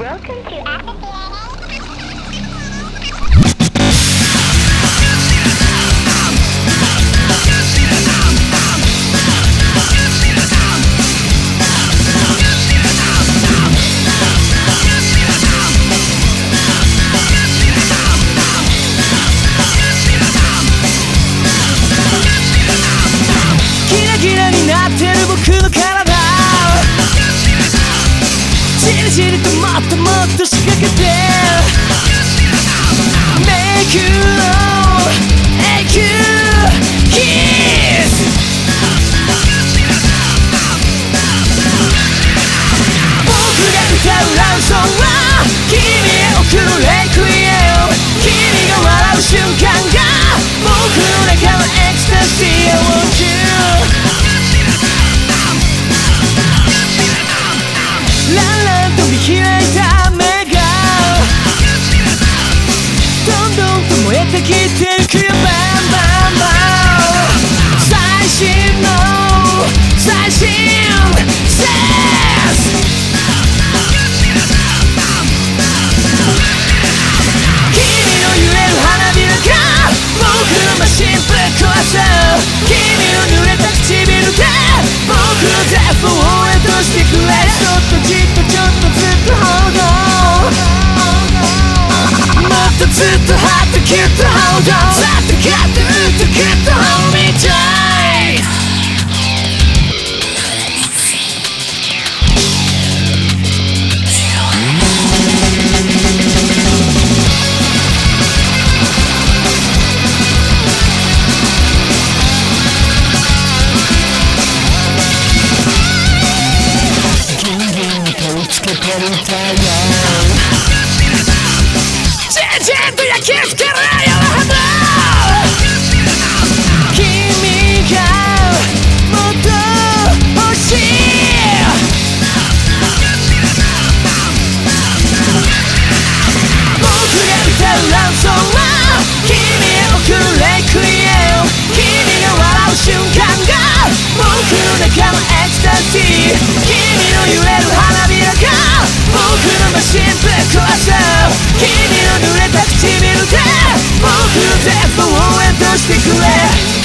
Welcome to Acapella. ランラいた目がどんどんと燃えてきていくよバンバンちょっとじっとちっとっと Hold on もっとずっと Hot っと Gente, tu ya もう触れて震出してくれ